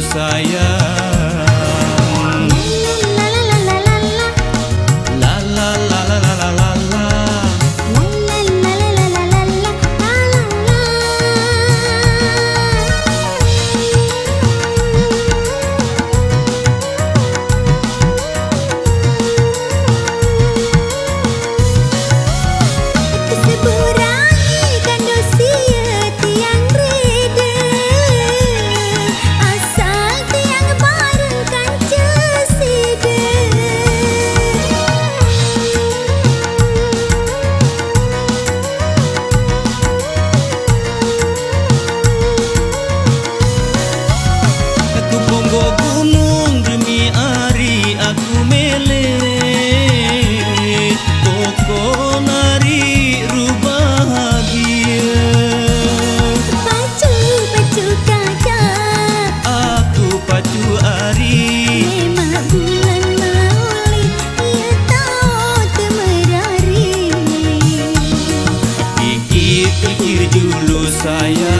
saya. Sayang